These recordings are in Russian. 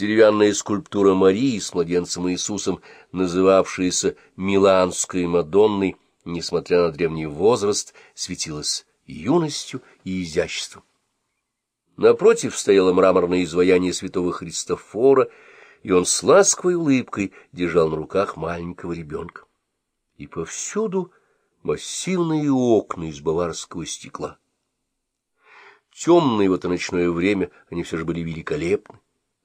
Деревянная скульптура Марии с младенцем Иисусом, называвшаяся Миланской Мадонной, несмотря на древний возраст, светилась юностью и изяществом. Напротив стояло мраморное изваяние святого Христофора, и он с ласковой улыбкой держал на руках маленького ребенка. И повсюду массивные окна из баварского стекла. Темное в это ночное время они все же были великолепны,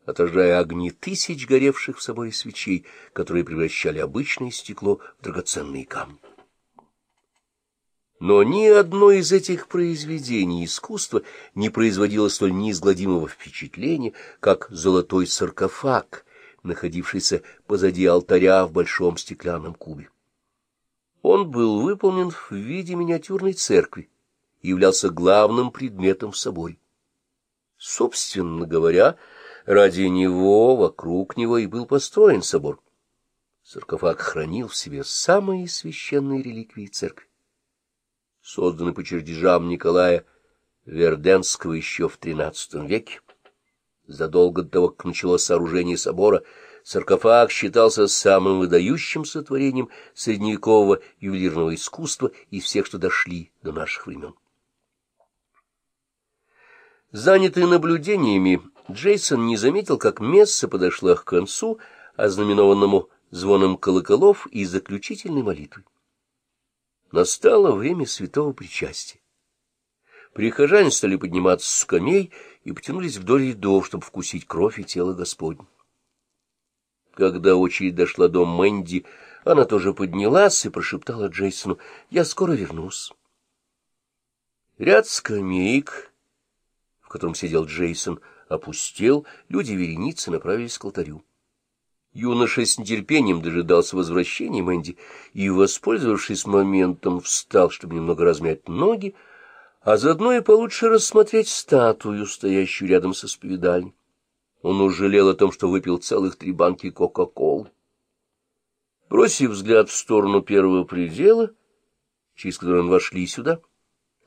отражая огни тысяч горевших в соборе свечей, которые превращали обычное стекло в драгоценные камни. Но ни одно из этих произведений искусства не производило столь неизгладимого впечатления, как золотой саркофаг, находившийся позади алтаря в большом стеклянном кубе. Он был выполнен в виде миниатюрной церкви и являлся главным предметом в соборе. Собственно говоря, ради него, вокруг него и был построен собор. Саркофаг хранил в себе самые священные реликвии церкви созданный по чертежам Николая Верденского еще в XIII веке. Задолго до того, как началось сооружение собора, саркофаг считался самым выдающимся творением средневекового ювелирного искусства из всех, что дошли до наших времен. Занятый наблюдениями, Джейсон не заметил, как месса подошла к концу, ознаменованному звоном колоколов и заключительной молитвой. Настало время святого причастия. Прихожане стали подниматься с скамей и потянулись вдоль рядов, чтобы вкусить кровь и тело Господне. Когда очередь дошла до Мэнди, она тоже поднялась и прошептала Джейсону, «Я скоро вернусь». Ряд скамеек, в котором сидел Джейсон, опустел, люди вереницы направились к алтарю. Юноша с нетерпением дожидался возвращения Мэнди и, воспользовавшись моментом, встал, чтобы немного размять ноги, а заодно и получше рассмотреть статую, стоящую рядом со споведальней. Он ужалел о том, что выпил целых три банки Кока-Колы. Бросив взгляд в сторону первого предела, через который он вошли сюда,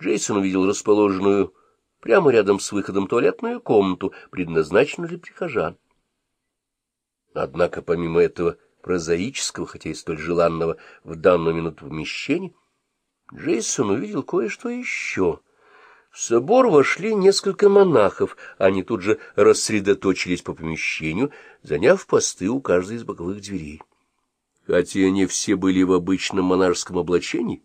Джейсон увидел расположенную прямо рядом с выходом туалетную комнату, предназначенную для прихожан. Однако помимо этого прозаического, хотя и столь желанного в данную минуту помещения, Джейсон увидел кое-что еще. В собор вошли несколько монахов, они тут же рассредоточились по помещению, заняв посты у каждой из боковых дверей. Хотя они все были в обычном монашеском облачении,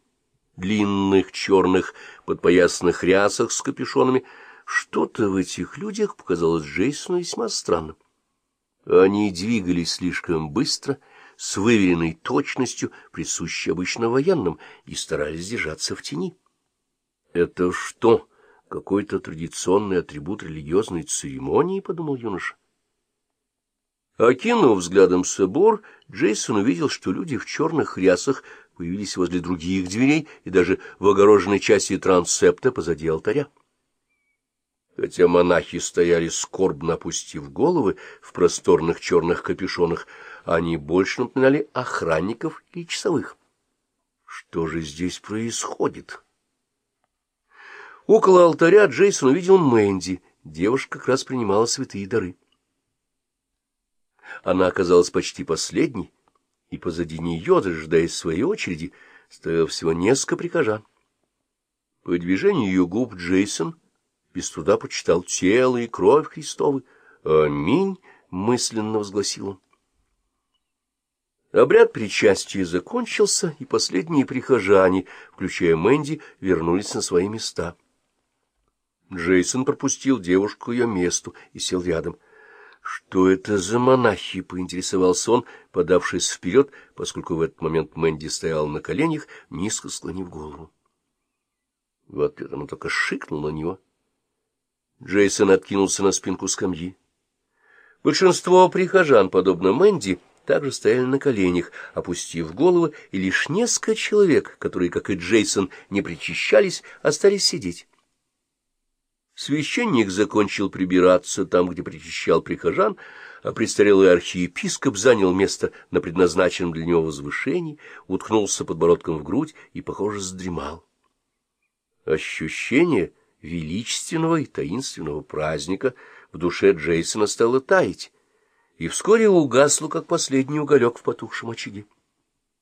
длинных черных подпоясных рясах с капюшонами, что-то в этих людях показалось Джейсону весьма странным. Они двигались слишком быстро, с выверенной точностью, присущей обычно военным, и старались держаться в тени. «Это что, какой-то традиционный атрибут религиозной церемонии?» — подумал юноша. Окинув взглядом собор, Джейсон увидел, что люди в черных рясах появились возле других дверей и даже в огороженной части трансепта позади алтаря. Хотя монахи стояли скорбно опустив головы в просторных черных капюшонах, они больше напоминали охранников или часовых. Что же здесь происходит? Около алтаря Джейсон увидел Мэнди. Девушка как раз принимала святые дары. Она оказалась почти последней, и позади нее, дожидаясь своей очереди, стояло всего несколько прихожан. По движению ее губ Джейсон — без труда почитал тело и кровь Христовы. «Аминь!» — мысленно возгласил он. Обряд причастия закончился, и последние прихожане, включая Мэнди, вернулись на свои места. Джейсон пропустил девушку к ее месту и сел рядом. «Что это за монахи?» — поинтересовался он, подавшись вперед, поскольку в этот момент Мэнди стоял на коленях, низко склонив голову. В ответ она только шикнул на него — Джейсон откинулся на спинку скамьи. Большинство прихожан, подобно Мэнди, также стояли на коленях, опустив головы, и лишь несколько человек, которые, как и Джейсон, не причащались, остались сидеть. Священник закончил прибираться там, где причащал прихожан, а престарелый архиепископ занял место на предназначенном для него возвышении, уткнулся подбородком в грудь и, похоже, задремал. Ощущение величественного и таинственного праздника в душе Джейсона стало таять. и вскоре угасло, как последний уголек в потухшем очаге.